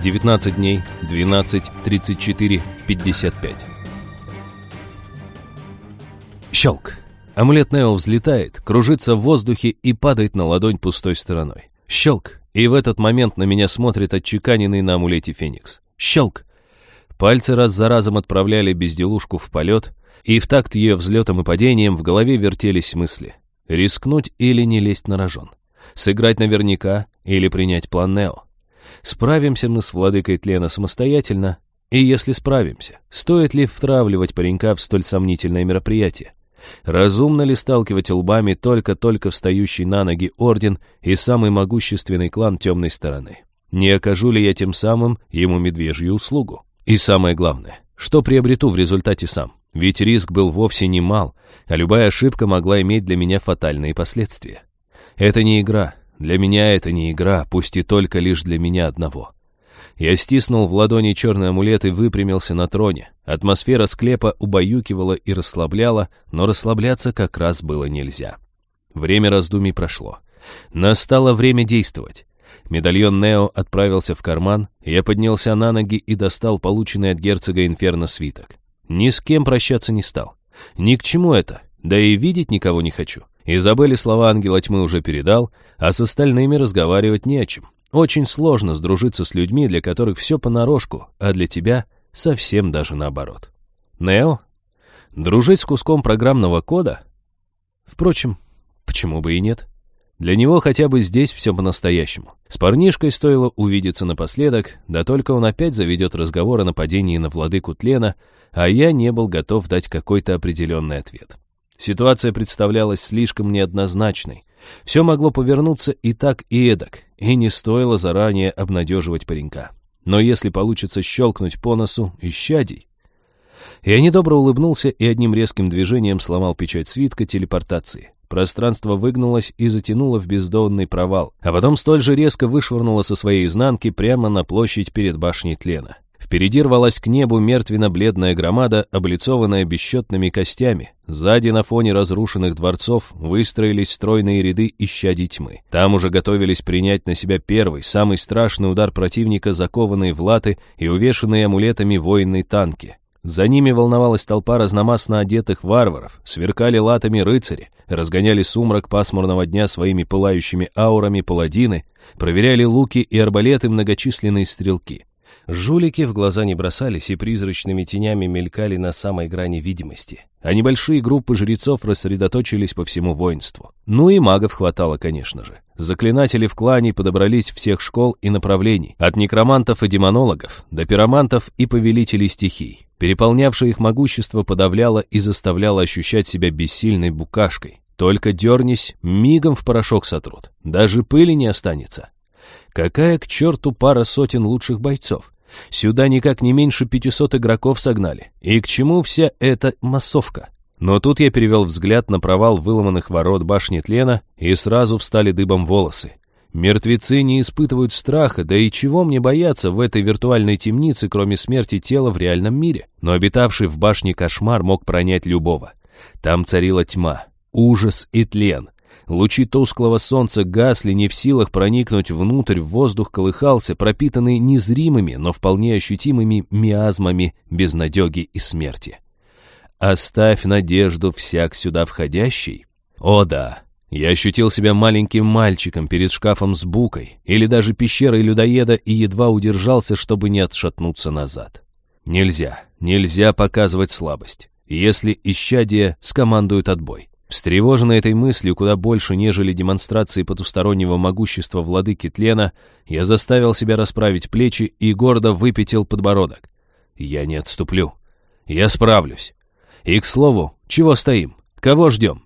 19 дней, 12, 34, 55. Щелк. Амулет Нео взлетает, кружится в воздухе и падает на ладонь пустой стороной. Щелк. И в этот момент на меня смотрит отчеканенный на амулете Феникс. Щелк. Пальцы раз за разом отправляли безделушку в полет, и в такт ее взлетом и падением в голове вертелись мысли. Рискнуть или не лезть на рожон? Сыграть наверняка или принять план Нео? Справимся мы с владыкой тлена самостоятельно? И если справимся, стоит ли втравливать паренька в столь сомнительное мероприятие? Разумно ли сталкивать лбами только-только встающий на ноги орден и самый могущественный клан темной стороны? Не окажу ли я тем самым ему медвежью услугу? И самое главное, что приобрету в результате сам? Ведь риск был вовсе не мал, а любая ошибка могла иметь для меня фатальные последствия. Это не игра. Для меня это не игра, пусть и только лишь для меня одного. Я стиснул в ладони черный амулет и выпрямился на троне. Атмосфера склепа убаюкивала и расслабляла, но расслабляться как раз было нельзя. Время раздумий прошло. Настало время действовать. Медальон Нео отправился в карман, я поднялся на ноги и достал полученный от герцога Инферно свиток. Ни с кем прощаться не стал. Ни к чему это, да и видеть никого не хочу. Изабелле слова ангела тьмы уже передал, а с остальными разговаривать не о чем. Очень сложно сдружиться с людьми, для которых все понарошку, а для тебя совсем даже наоборот. Нео? Дружить с куском программного кода? Впрочем, почему бы и нет? Для него хотя бы здесь все по-настоящему. С парнишкой стоило увидеться напоследок, да только он опять заведет разговор о нападении на владыку тлена, а я не был готов дать какой-то определенный ответ. Ситуация представлялась слишком неоднозначной. Все могло повернуться и так, и эдак, и не стоило заранее обнадеживать паренька. Но если получится щелкнуть по носу, исчадий. Я недобро улыбнулся и одним резким движением сломал печать свитка телепортации. Пространство выгнулось и затянуло в бездонный провал, а потом столь же резко вышвырнуло со своей изнанки прямо на площадь перед башней тлена. Впереди рвалась к небу мертвенно-бледная громада, облицованная бесчетными костями. Сзади на фоне разрушенных дворцов выстроились стройные ряды исчадий тьмы. Там уже готовились принять на себя первый, самый страшный удар противника, закованные в латы и увешанные амулетами военные танки. За ними волновалась толпа разномастно одетых варваров, сверкали латами рыцари, разгоняли сумрак пасмурного дня своими пылающими аурами паладины, проверяли луки и арбалеты многочисленные стрелки. Жулики в глаза не бросались и призрачными тенями мелькали на самой грани видимости, а небольшие группы жрецов рассредоточились по всему воинству. Ну и магов хватало, конечно же. Заклинатели в клане подобрались всех школ и направлений, от некромантов и демонологов до пиромантов и повелителей стихий. Переполнявшее их могущество подавляло и заставляло ощущать себя бессильной букашкой. Только дернись, мигом в порошок сотрут. Даже пыли не останется. Какая к черту пара сотен лучших бойцов? Сюда никак не меньше 500 игроков согнали. И к чему вся эта массовка? Но тут я перевел взгляд на провал выломанных ворот башни тлена, и сразу встали дыбом волосы. Мертвецы не испытывают страха, да и чего мне бояться в этой виртуальной темнице, кроме смерти тела в реальном мире? Но обитавший в башне кошмар мог пронять любого. Там царила тьма, ужас и тлен. Лучи тусклого солнца гасли, не в силах проникнуть внутрь, воздух колыхался, пропитанный незримыми, но вполне ощутимыми миазмами безнадеги и смерти. «Оставь надежду всяк сюда входящий». О да, я ощутил себя маленьким мальчиком перед шкафом с букой или даже пещерой людоеда и едва удержался, чтобы не отшатнуться назад. Нельзя, нельзя показывать слабость, если исчадие скомандует отбой. Встревоженный этой мыслью куда больше, нежели демонстрации потустороннего могущества владыки тлена, я заставил себя расправить плечи и гордо выпятил подбородок. Я не отступлю. Я справлюсь. И, к слову, чего стоим? Кого ждем?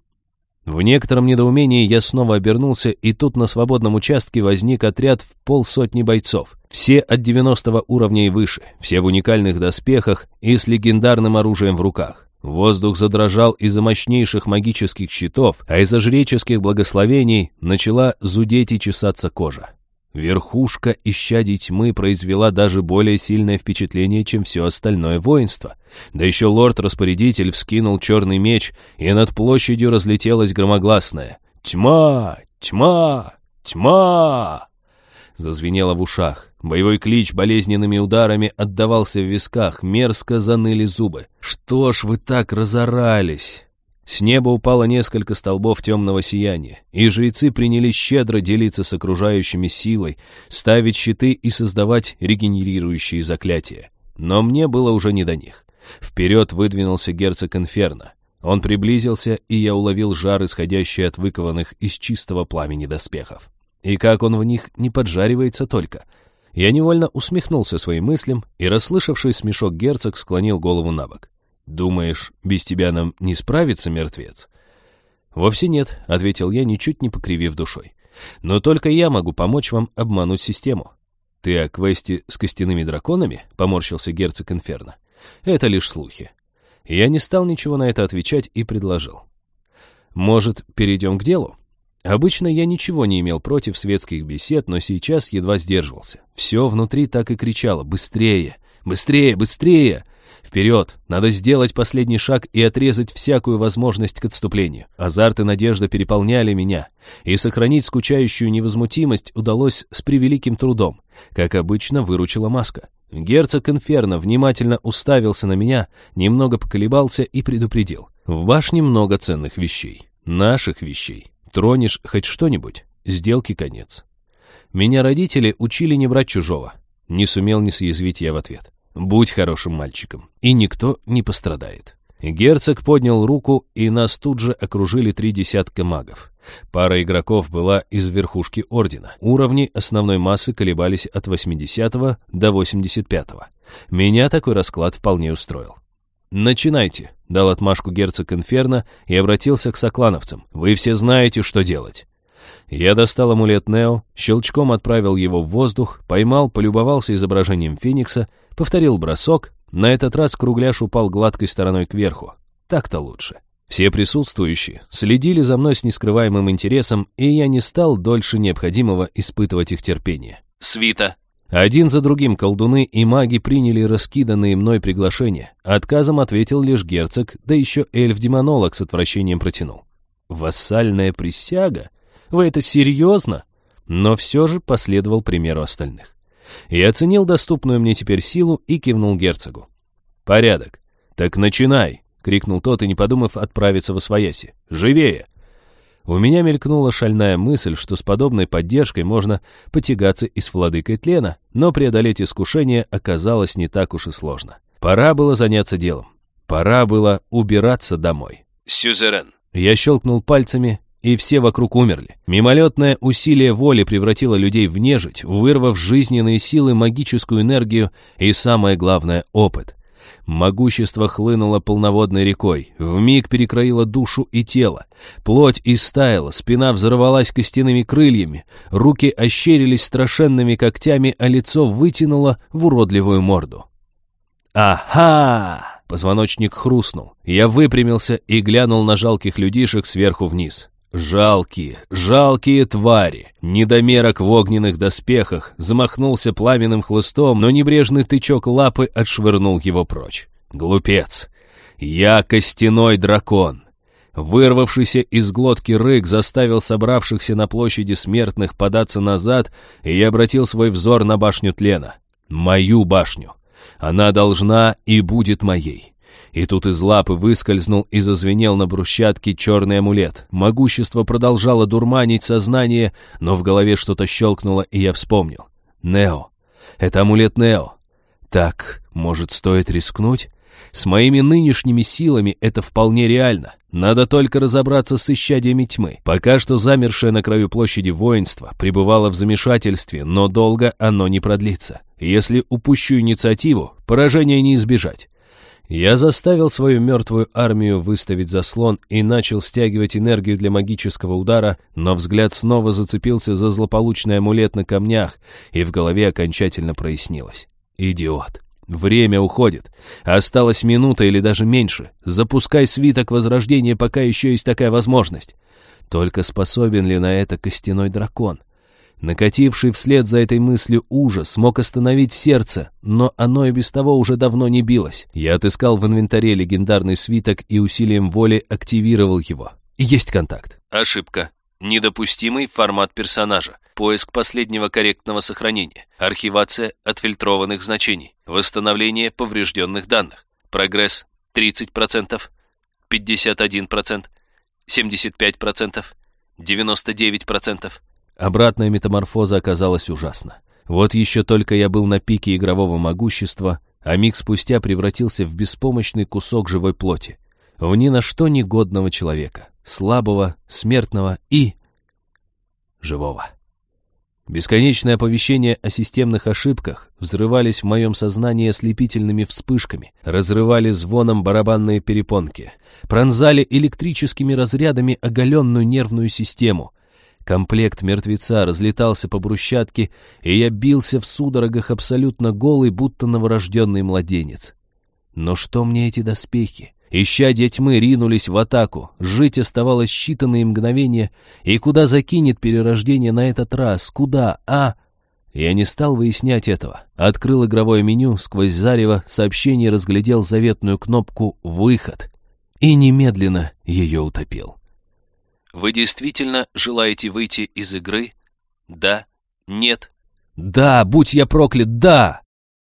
В некотором недоумении я снова обернулся, и тут на свободном участке возник отряд в полсотни бойцов. Все от 90 уровня и выше, все в уникальных доспехах и с легендарным оружием в руках. Воздух задрожал из-за мощнейших магических щитов, а из-за жреческих благословений начала зудеть и чесаться кожа. Верхушка исчадий тьмы произвела даже более сильное впечатление, чем все остальное воинство. Да еще лорд-распорядитель вскинул черный меч, и над площадью разлетелось громогласное «Тьма! Тьма! Тьма!» Зазвенело в ушах. Боевой клич болезненными ударами отдавался в висках, мерзко заныли зубы. «Что ж вы так разорались?» С неба упало несколько столбов темного сияния, и жрецы принялись щедро делиться с окружающими силой, ставить щиты и создавать регенерирующие заклятия. Но мне было уже не до них. Вперед выдвинулся герцог Инферно. Он приблизился, и я уловил жар, исходящий от выкованных из чистого пламени доспехов. И как он в них не поджаривается только. Я невольно усмехнулся своим мыслям, и, расслышавший смешок герцог, склонил голову на бок. «Думаешь, без тебя нам не справится, мертвец?» «Вовсе нет», — ответил я, ничуть не покривив душой. «Но только я могу помочь вам обмануть систему». «Ты о квесте с костяными драконами?» — поморщился герцог Инферно. «Это лишь слухи». Я не стал ничего на это отвечать и предложил. «Может, перейдем к делу?» Обычно я ничего не имел против светских бесед, но сейчас едва сдерживался. Все внутри так и кричало «Быстрее! Быстрее! Быстрее!» Вперед! Надо сделать последний шаг и отрезать всякую возможность к отступлению. Азарт и надежда переполняли меня, и сохранить скучающую невозмутимость удалось с превеликим трудом. Как обычно, выручила маска. Герцог Инферно внимательно уставился на меня, немного поколебался и предупредил. В башне много ценных вещей. Наших вещей. Тронешь хоть что-нибудь, сделки конец. Меня родители учили не брать чужого. Не сумел не съязвить я в ответ. Будь хорошим мальчиком, и никто не пострадает. Герцог поднял руку, и нас тут же окружили три десятка магов. Пара игроков была из верхушки ордена. Уровни основной массы колебались от 80 до 85. -го. Меня такой расклад вполне устроил. «Начинайте», — дал отмашку герцог Инферно и обратился к соклановцам. «Вы все знаете, что делать». Я достал амулет Нео, щелчком отправил его в воздух, поймал, полюбовался изображением Феникса, повторил бросок, на этот раз кругляш упал гладкой стороной кверху. Так-то лучше. Все присутствующие следили за мной с нескрываемым интересом, и я не стал дольше необходимого испытывать их терпение. Свита. Один за другим колдуны и маги приняли раскиданные мной приглашения. Отказом ответил лишь герцог, да еще эльф-демонолог с отвращением протянул. «Вассальная присяга? Вы это серьезно?» Но все же последовал примеру остальных. Я оценил доступную мне теперь силу и кивнул герцогу. «Порядок. Так начинай!» — крикнул тот и, не подумав, отправиться во свояси. «Живее!» У меня мелькнула шальная мысль, что с подобной поддержкой можно потягаться и с владыкой тлена, но преодолеть искушение оказалось не так уж и сложно. Пора было заняться делом. Пора было убираться домой. Сюзерен. Я щелкнул пальцами, и все вокруг умерли. Мимолетное усилие воли превратило людей в нежить, вырвав жизненные силы, магическую энергию и, самое главное, опыт. Могущество хлынуло полноводной рекой, вмиг перекроило душу и тело. Плоть истаяла, спина взорвалась костяными крыльями, руки ощерились страшенными когтями, а лицо вытянуло в уродливую морду. «Ага!» Позвоночник хрустнул. Я выпрямился и глянул на жалких людишек сверху вниз. Жалкие, жалкие твари. Недомерок в огненных доспехах замахнулся пламенным хлыстом, но небрежный тычок лапы отшвырнул его прочь. Глупец. Я костяной дракон. Вырвавшийся из глотки рык заставил собравшихся на площади смертных податься назад, и я обратил свой взор на башню тлена. Мою башню. Она должна и будет моей. И тут из лапы выскользнул и зазвенел на брусчатке черный амулет. Могущество продолжало дурманить сознание, но в голове что-то щелкнуло, и я вспомнил. Нео. Это амулет Нео. Так, может, стоит рискнуть? С моими нынешними силами это вполне реально. Надо только разобраться с исчадиями тьмы. Пока что замершее на краю площади воинство пребывало в замешательстве, но долго оно не продлится. Если упущу инициативу, поражения не избежать. Я заставил свою мертвую армию выставить заслон и начал стягивать энергию для магического удара, но взгляд снова зацепился за злополучный амулет на камнях, и в голове окончательно прояснилось. Идиот. Время уходит. Осталась минута или даже меньше. Запускай свиток возрождения, пока еще есть такая возможность. Только способен ли на это костяной дракон? Накативший вслед за этой мыслью ужас смог остановить сердце, но оно и без того уже давно не билось. Я отыскал в инвентаре легендарный свиток и усилием воли активировал его. Есть контакт. Ошибка. Недопустимый формат персонажа. Поиск последнего корректного сохранения. Архивация отфильтрованных значений. Восстановление поврежденных данных. Прогресс 30%, 51%, 75%, 99%. Обратная метаморфоза оказалась ужасна. Вот еще только я был на пике игрового могущества, а миг спустя превратился в беспомощный кусок живой плоти, в ни на что негодного человека, слабого, смертного и... живого. Бесконечные оповещения о системных ошибках взрывались в моем сознании ослепительными вспышками, разрывали звоном барабанные перепонки, пронзали электрическими разрядами оголенную нервную систему. Комплект мертвеца разлетался по брусчатке, и я бился в судорогах абсолютно голый, будто новорожденный младенец. Но что мне эти доспехи? Ищадья тьмы ринулись в атаку, жить оставалось считанные мгновения, и куда закинет перерождение на этот раз? Куда? А? Я не стал выяснять этого. Открыл игровое меню, сквозь зарево сообщение разглядел заветную кнопку «Выход» и немедленно ее утопил. Вы действительно желаете выйти из игры? Да? Нет? Да, будь я проклят, да!